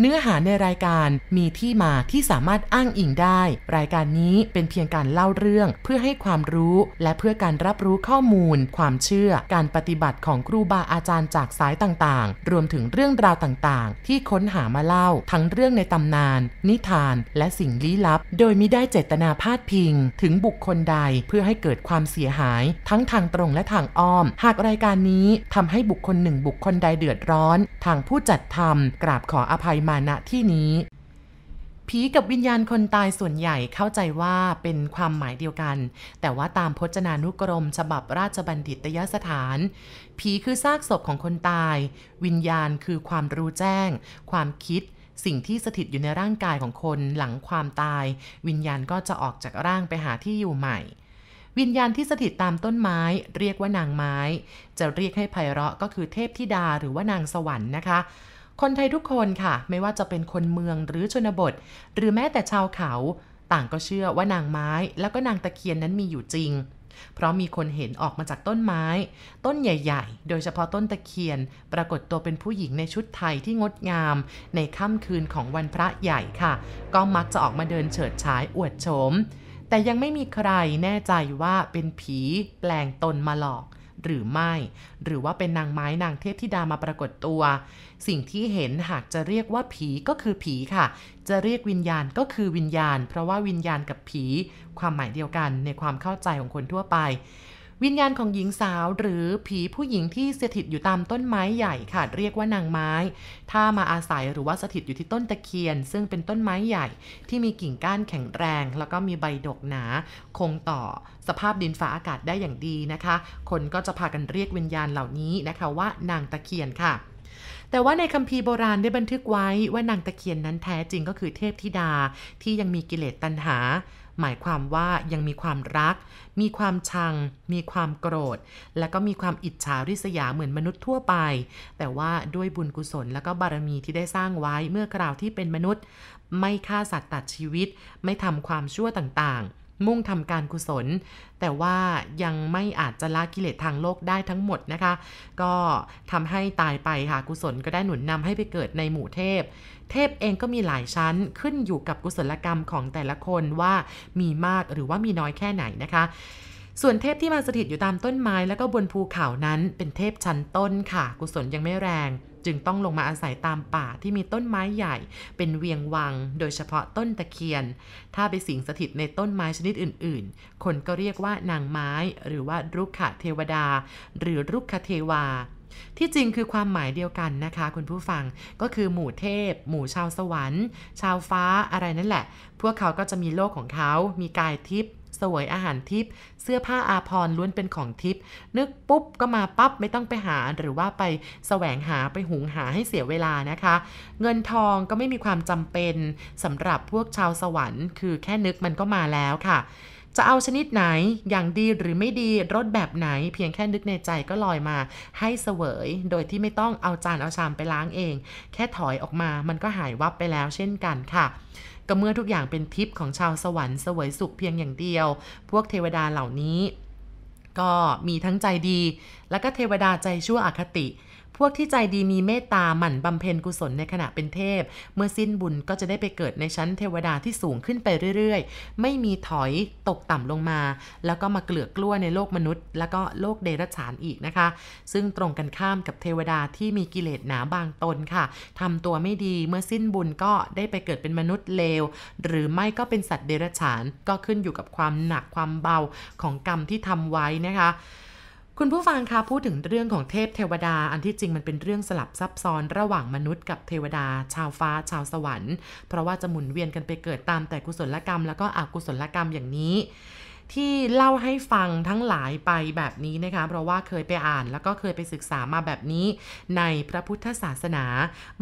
เนื้อหาในรายการมีที่มาที่สามารถอ้างอิงได้ รายการนี้เป็นเพียงการเล่าเรื่องเพื่อให้ความรู้และเพื่อการรับรู้ข้อมูล ความเชื่อ การปฏิบัติของครูบาอาจารย์จากสายต่างๆ รวมถึงเรื่องราวต่างๆ ที่ค้นหามาเล่า ทั้งเรื่องในตำนาน นิทาน และสิ่งลี้ลับ โดยมิได้เจตนาพาดพิง ถึงบุคคลใดเพื่อให้เกิดความเสียหาย ทั้งทางตรงและทางอ้อม หากรายการนี้ทำให้บุคคลหนึ่งบุคคลใดเดือดร้อน ทางผู้จัดทำกราบขออภัยมาณที่นี้ ผีกับวิญญาณคนตายส่วนใหญ่เข้าใจว่าเป็นความหมายเดียวกัน แต่ว่าตามพจนานุกรม ฉบับราชบัณฑิตยสถาน ผีคือซากศพของคนตาย วิญญาณคือความรู้แจ้ง ความคิดสิ่งที่สถิตอยู่ในร่างกายของคนหลังความตาย วิญญาณก็จะออกจากร่างไปหาที่อยู่ใหม่ วิญญาณที่สถิตตามต้นไม้ เรียกว่านางไม้ จะเรียกให้ไพเราะก็คือเทพธิดาหรือว่านางสวรรค์นะคะ คนไทยทุกคนค่ะ ไม่ว่าจะเป็นคนเมืองหรือชนบท หรือแม้แต่ชาวเขา ต่างก็เชื่อว่านางไม้แล้วก็นางตะเคียนนั้นมีอยู่จริง เพราะมีคนเห็นออกมาจากต้นไม้ ต้นใหญ่ ๆ โดยเฉพาะต้นตะเคียน ปรากฏตัวเป็นผู้หญิงในชุดไทยที่งดงาม ในค่ำคืนของวันพระใหญ่ค่ะ ก็มักจะออกมาเดินเฉิดฉายอวดโฉมแต่ยังไม่มีใครแน่ใจว่าเป็นผีแปลงตนมาหลอก หรือไม่ หรือว่าเป็นนางไม้นางเทพธิดามาปรากฏตัว สิ่งที่เห็นหากจะเรียกว่าผีก็คือผีค่ะ จะเรียกวิญญาณก็คือวิญญาณ เพราะว่าวิญญาณกับผี ความหมายเดียวกันในความเข้าใจของคนทั่วไป วิญญาณของหญิงสาวหรือผีผู้หญิงที่สถิตอยู่ตามต้นไม้ใหญ่ค่ะเรียกว่านางไม้ ถ้ามาอาศัยหรือว่าสถิตอยู่ที่ต้นตะเคียน ซึ่งเป็นต้นไม้ใหญ่ที่มีกิ่งก้านแข็งแรง แล้วก็มีใบดกหนา คงต่อสภาพดินฟ้าอากาศได้อย่างดีนะคะ คนก็จะพากันเรียกวิญญาณเหล่านี้นะคะว่านางตะเคียนค่ะแต่ว่าในคัมภีร์โบราณได้บันทึกไว้ว่านางตะเคียนนั้นแท้จริงก็คือเทพธิดาที่ยังมีกิเลสตัณหา หมายความว่ายังมีความรัก มีความชัง มีความโกรธ และก็มีความอิจฉาริษยาเหมือนมนุษย์ทั่วไป แต่ว่าด้วยบุญกุศลและก็บารมีที่ได้สร้างไว้เมื่อคราวที่เป็นมนุษย์ ไม่ฆ่าสัตว์ตัดชีวิต ไม่ทำความชั่วต่างๆ มุ่งทำการกุศล แต่ว่ายังไม่อาจจะละกิเลสทางโลกได้ทั้งหมดนะคะ ก็ทำให้ตายไปค่ะกุศลก็ได้หนุนนำให้ไปเกิดในหมู่เทพ เทพเองก็มีหลายชั้นขึ้นอยู่กับกุศลกรรมของแต่ละคนว่ามีมากหรือว่ามีน้อยแค่ไหนนะคะส่วนเทพที่มาสถิตอยู่ตามต้นไม้แล้วก็บนภูเขานั้นเป็นเทพชั้นต้นค่ะ กุศลยังไม่แรง จึงต้องลงมาอาศัยตามป่าที่มีต้นไม้ใหญ่ เป็นเวียงวัง โดยเฉพาะต้นตะเคียน ถ้าไปสิงสถิตในต้นไม้ชนิดอื่น ๆ คนก็เรียกว่านางไม้ หรือว่ารุกขเทวดา หรือรุกขเทวาที่จริงคือความหมายเดียวกันนะคะ คุณผู้ฟังก็คือหมู่เทพ หมู่ชาวสวรรค์ ชาวฟ้าอะไรนั่นแหละ พวกเขาก็จะมีโลกของเขา มีกายทิพย์ สวยอาหารทิพย์เสื้อผ้าอาภรณ์ล้วนเป็นของทิพย์นึกปุ๊บก็มาปั๊บไม่ต้องไปหาหรือว่าไปแสวงหาไปหุงหาให้เสียเวลานะคะ เงินทองก็ไม่มีความจำเป็นสำหรับพวกชาวสวรรค์ คือแค่นึกมันก็มาแล้วค่ะจะเอาชนิดไหนอย่างดีหรือไม่ดีรสแบบไหน เพียงแค่นึกในใจก็ลอยมา ให้เสวย โดยที่ไม่ต้องเอาจานเอาชามไปล้างเอง แค่ถอยออกมามันก็หายวับไปแล้วเช่นกันค่ะ ก็เมื่อทุกอย่างเป็นทิพย์ของชาวสวรรค์เสวยสุขเพียงอย่างเดียว พวกเทวดาเหล่านี้ ก็มีทั้งใจดี และก็เทวดาใจชั่วอคติ พวกที่ใจดีมีเมตตาหมั่นบำเพ็ญกุศลในขณะเป็นเทพ เมื่อสิ้นบุญก็จะได้ไปเกิดในชั้นเทวดาที่สูงขึ้นไปเรื่อยๆ ไม่มีถอยตกต่ำลงมา แล้วก็มาเกลือกกล้วในโลกมนุษย์ แล้วก็โลกเดรัจฉานอีกนะคะ ซึ่งตรงกันข้ามกับเทวดาที่มีกิเลสหนาบางตนค่ะทำตัวไม่ดีเมื่อสิ้นบุญก็ได้ไปเกิดเป็นมนุษย์เลว หรือไม่ก็เป็นสัตว์เดรัจฉานก็ขึ้นอยู่กับความหนักความเบาของกรรมที่ทำไว้นะคะ คุณผู้ฟังคะพูดถึงเรื่องของเทพเทวดา อันที่จริงมันเป็นเรื่องสลับซับซ้อนระหว่างมนุษย์กับเทวดา ชาวฟ้าชาวสวรรค์ เพราะว่าจะหมุนเวียนกันไปเกิดตามแต่กุศลกรรมแล้วก็อกุศลกรรมอย่างนี้ ที่เล่าให้ฟังทั้งหลายไปแบบนี้นะคะ เพราะว่าเคยไปอ่านแล้วก็เคยไปศึกษามาแบบนี้ในพระพุทธศาสนา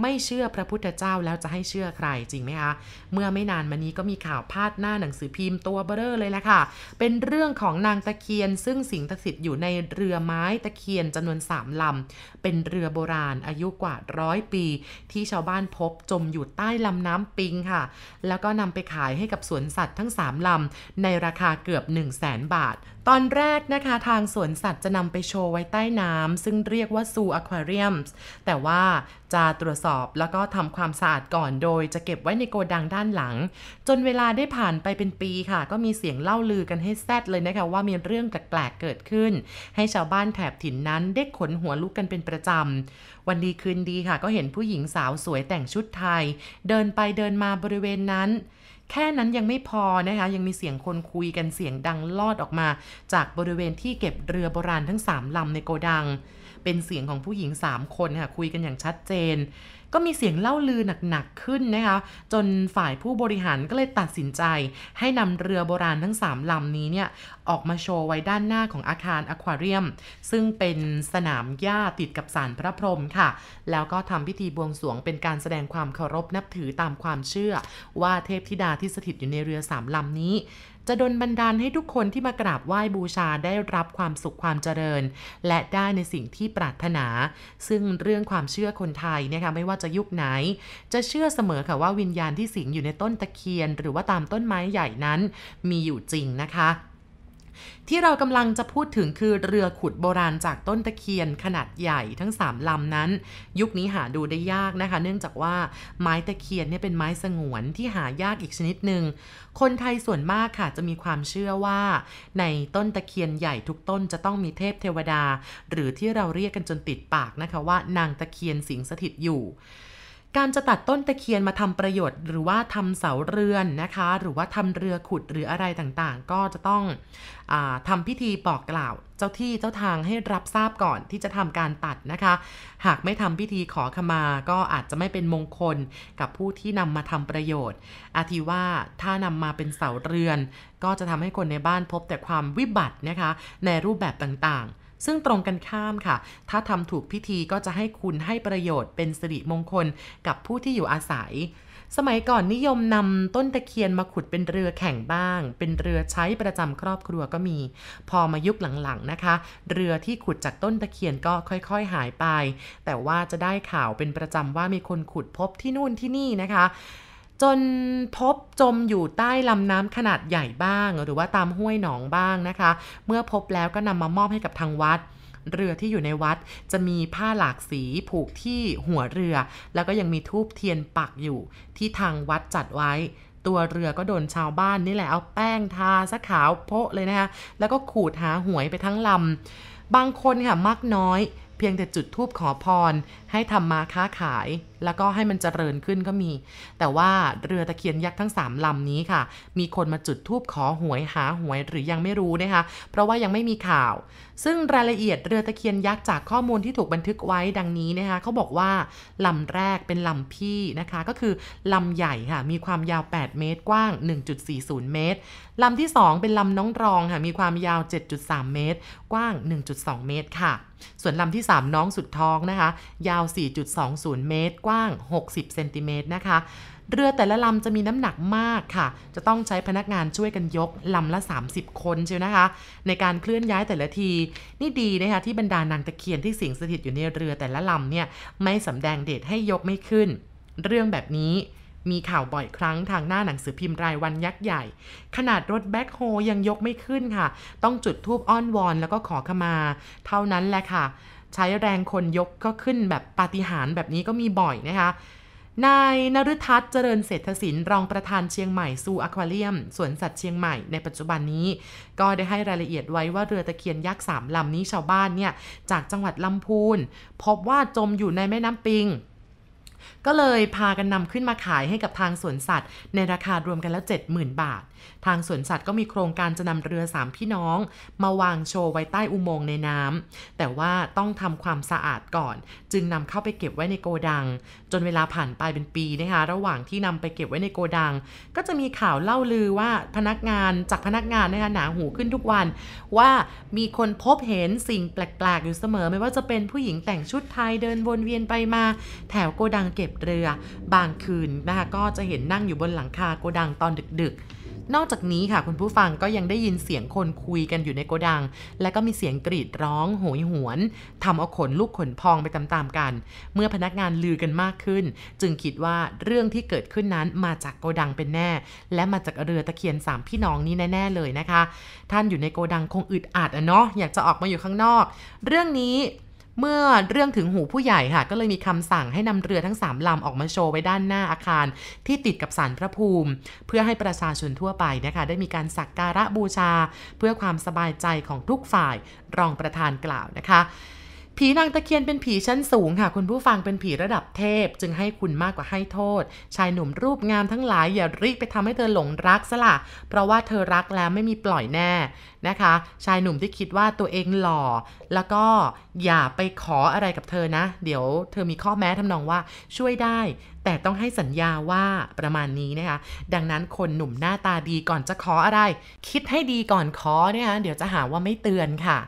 ไม่เชื่อพระพุทธเจ้าแล้วจะให้เชื่อใครจริงไหมคะ เมื่อไม่นานมานี้ก็มีข่าวพาดหน้าหนังสือพิมพ์ตัวเบอร์เลยแหละค่ะ เป็นเรื่องของนางตะเคียน ซึ่งสิงสถิตอยู่ในเรือไม้ตะเคียนจำนวนสามลำ เป็นเรือโบราณอายุกว่าร้อยปี ที่ชาวบ้านพบจมอยู่ใต้ลำน้ำปิงค่ะ แล้วก็นำไปขายให้กับสวนสัตว์ทั้ง3ลำในราคาเกือบ1 0 0 0 0แสนบาท ตอนแรกนะคะทางสวนสัตว์จะนำไปโชว์ไว้ใต้น้ำซึ่งเรียกว่าซูอะควาเรียมแต่ว่าจะตรวจสอบแล้วก็ทำความสะอาดก่อนโดยจะเก็บไว้ในโกดังด้านหลัง จนเวลาได้ผ่านไปเป็นปีค่ะ ก็มีเสียงเล่าลือกันให้แซดเลยนะคะว่ามีเรื่องแปลกๆเกิดขึ้น ให้ชาวบ้านแถบถิ่นนั้นได้ขนหัวลุกกันเป็นประจำ วันดีคืนดีค่ะ ก็เห็นผู้หญิงสาวสวยแต่งชุดไทย เดินไปเดินมาบริเวณนั้น แค่นั้นยังไม่พอนะคะ ยังมีเสียงคนคุยกันเสียงดังลอดออกมา จากบริเวณที่เก็บเรือโบราณทั้ง 3 ลำในโกดัง เป็นเสียงของผู้หญิง 3 คนค่ะคุยกันอย่างชัดเจน ก็มีเสียงเล่าลือหนักๆขึ้นนะคะจนฝ่ายผู้บริหารก็เลยตัดสินใจ ให้นำเรือโบราณทั้ง 3ลำนี้เนี่ยออกมาโชว์ไว้ด้านหน้าของอาคารอควาเรียม ซึ่งเป็นสนามหญ้าติดกับศาลพระพรหมค่ะ แล้วก็ทำพิธีบวงสรวงเป็นการแสดงความเคารพนับถือตามความเชื่อ ว่าเทพธิดาที่สถิตอยู่ในเรือสามลำนี้จะดลบันดาลให้ทุกคนที่มากราบไหว้บูชาได้รับความสุขความเจริญ และได้ในสิ่งที่ปรารถนา ซึ่งเรื่องความเชื่อคนไทยนะคะไม่ว่าจะยุคไหน จะเชื่อเสมอค่ะว่าวิญญาณที่สิงอยู่ในต้นตะเคียน หรือว่าตามต้นไม้ใหญ่นั้น มีอยู่จริงนะคะ ที่เรากำลังจะพูดถึงคือเรือขุดโบราณจากต้นตะเคียนขนาดใหญ่ทั้ง 3 ลำนั้น ยุคนี้หาดูได้ยากนะคะ เนื่องจากว่าไม้ตะเคียนเนี่ยเป็นไม้สงวนที่หายากอีกชนิดหนึ่ง คนไทยส่วนมากค่ะจะมีความเชื่อว่า ในต้นตะเคียนใหญ่ทุกต้นจะต้องมีเทพเทวดา หรือที่เราเรียกกันจนติดปากนะคะว่านางตะเคียนสิงสถิตอยู่ การจะตัดต้นตะเคียนมาทำประโยชน์ หรือว่าทำเสาเรือนนะคะ หรือว่าทำเรือขุดหรืออะไรต่างๆ ก็จะต้องอทำพิธีบอกกล่าวเจ้าที่เจ้าทางให้รับทราบก่อนที่จะทำการตัดนะคะ หากไม่ทำพิธีขอขมา ก็อาจจะไม่เป็นมงคลกับผู้ที่นำมาทำประโยชน์ อาทิว่าถ้านำมาเป็นเสาเรือน ก็จะทำให้คนในบ้านพบแต่ความวิบัตินะคะในรูปแบบต่างๆ ซึ่งตรงกันข้ามค่ะ ถ้าทำถูกพิธีก็จะให้คุณให้ประโยชน์เป็นสิริมงคลกับผู้ที่อยู่อาศัย สมัยก่อนนิยมนำต้นตะเคียนมาขุดเป็นเรือแข่งบ้าง เป็นเรือใช้ประจำครอบครัวก็มี พอมายุคหลังๆนะคะ เรือที่ขุดจากต้นตะเคียนก็ค่อยๆหายไป แต่ว่าจะได้ข่าวเป็นประจำว่ามีคนขุดพบที่นู่นที่นี่นะคะ จนพบจมอยู่ใต้ลำน้ำขนาดใหญ่บ้าง หรือว่าตามห้วยหนองบ้างนะคะ เมื่อพบแล้วก็นำมามอบให้กับทางวัด เรือที่อยู่ในวัดจะมีผ้าหลากสีผูกที่หัวเรือ แล้วก็ยังมีทูบเทียนปักอยู่ที่ทางวัดจัดไว้ ตัวเรือก็โดนชาวบ้านนี่แหละเอาแป้งทาสะขาวโพะเลยนะคะแล้วก็ขูดหาหวยไปทั้งลำบางคนค่ะมักน้อย เพียงแต่จุดทูบขอพร ให้ทำมาค้าขาย แล้วก็ให้มันเจริญขึ้นก็มี แต่ว่าเรือตะเคียนยักษ์ทั้ง 3 ลำนี้ค่ะ มีคนมาจุดทูบขอหวยหาหวยหรือยังไม่รู้นะคะ เพราะว่ายังไม่มีข่าว ซึ่งรายละเอียดเรือตะเคียนยักษ์จากข้อมูลที่ถูกบันทึกไว้ดังนี้นะคะเขาบอกว่าลำแรกเป็นลำพี่นะคะ ก็คือลำใหญ่ค่ะ มีความยาว 8 เมตรกว้าง 1.40 เมตรลำที่ 2 เป็นลำน้องรองค่ะ มีความยาว 7.3 เมตร กว้าง 1.2 เมตรค่ะ ส่วนลำที่ 3 น้องสุดท้องนะคะ ยาว 4.20 เมตรกว้าง60 เซนติเมตรนะคะ เรือแต่ละลำจะมีน้ำหนักมากค่ะ จะต้องใช้พนักงานช่วยกันยกลำละ 30 คนเชียวนะคะ ในการเคลื่อนย้ายแต่ละที นี่ดีนะคะที่บรรดานางตะเคียนที่สิงสถิตอยู่ในเรือแต่ละลำเนี่ยไม่สำแดงเดชให้ยกไม่ขึ้น เรื่องแบบนี้มีข่าวบ่อยครั้งทางหน้าหนังสือพิมพ์รายวันยักษ์ใหญ่ ขนาดรถแบ็คโฮยังยกไม่ขึ้นค่ะ ต้องจุดทูบอ้อนวอนแล้วก็ขอขมา เท่านั้นแหละค่ะ ใช้แรงคนยกก็ขึ้นแบบปาฏิหาริย์แบบนี้ก็มีบ่อยนะคะนายนฤทัศน์เจริญเศรษฐศิลป์รองประธานเชียงใหม่ซูอควาเรียมสวนสัตว์เชียงใหม่ในปัจจุบันนี้ ก็ได้ให้รายละเอียดไว้ว่าเรือตะเคียนยักษ์สามลำนี้ชาวบ้านเนี่ย จากจังหวัดลำพูน พบว่าจมอยู่ในแม่น้ำปิง ก็เลยพากันนำขึ้นมาขายให้กับทางสวนสัตว์ ในราคารวมกันแล้ว 70,000 บาท ทางสวนสัตว์ก็มีโครงการจะนำเรือสามพี่น้อง มาวางโชว์ไว้ใต้อุโมงค์ในน้ำแต่ว่าต้องทำความสะอาดก่อน จึงนำเข้าไปเก็บไว้ในโกดัง จนเวลาผ่านไปเป็นปีนะคะระหว่างที่นำไปเก็บไว้ในโกดัง ก็จะมีข่าวเล่าลือว่าพนักงานจากพนักงานนะคะหนาหูขึ้นทุกวัน ว่ามีคนพบเห็นสิ่งแปลกๆอยู่เสมอ ไม่ว่าจะเป็นผู้หญิงแต่งชุดไทยเดินวนเวียนไปมา แถวโกดังเก็บเรือ บางคืนนะคะก็จะเห็นนั่งอยู่บนหลังคาโกดังตอนดึกๆ นอกจากนี้ค่ะคุณผู้ฟังก็ยังได้ยินเสียงคนคุยกันอยู่ในโกดัง และก็มีเสียงกรีดร้องโหยหวนทำเอาขนลุกขนพองไปตามๆกัน เมื่อพนักงานลือกันมากขึ้น จึงคิดว่าเรื่องที่เกิดขึ้นนั้นมาจากโกดังเป็นแน่ และมาจากเรือตะเคียนสามพี่น้องนี้แน่ ๆเลยนะคะ ท่านอยู่ในโกดังคงอึดอัดอะเนาะอยากจะออกมาอยู่ข้างนอก เรื่องนี้ เมื่อเรื่องถึงหูผู้ใหญ่ค่ะ ก็เลยมีคำสั่งให้นำเรือทั้ง3ลำออกมาโชว์ไว้ด้านหน้าอาคาร ที่ติดกับสารพระภูมิ เพื่อให้ประชาชนทั่วไปนะคะ ได้มีการสักการะบูชา เพื่อความสบายใจของทุกฝ่ายรองประธานกล่าวนะคะ ผีนางตะเคียนเป็นผีชั้นสูงค่ะ คุณผู้ฟังเป็นผีระดับเทพ จึงให้คุณมากกว่าให้โทษ ชายหนุ่มรูปงามทั้งหลายอย่ารีบไปทำให้เธอหลงรักซะละเพราะว่าเธอรักแล้วไม่มีปล่อยแน่นะคะ ชายหนุ่มที่คิดว่าตัวเองหล่อ แล้วก็อย่าไปขออะไรกับเธอนะ เดี๋ยวเธอมีข้อแม้ทำนองว่าช่วยได้ แต่ต้องให้สัญญาว่าประมาณนี้นะคะ ดังนั้นคนหนุ่มหน้าตาดีก่อนจะขออะไร คิดให้ดีก่อนขอเนี่ยเดี๋ยวจะหาว่าไม่เตือนค่ะ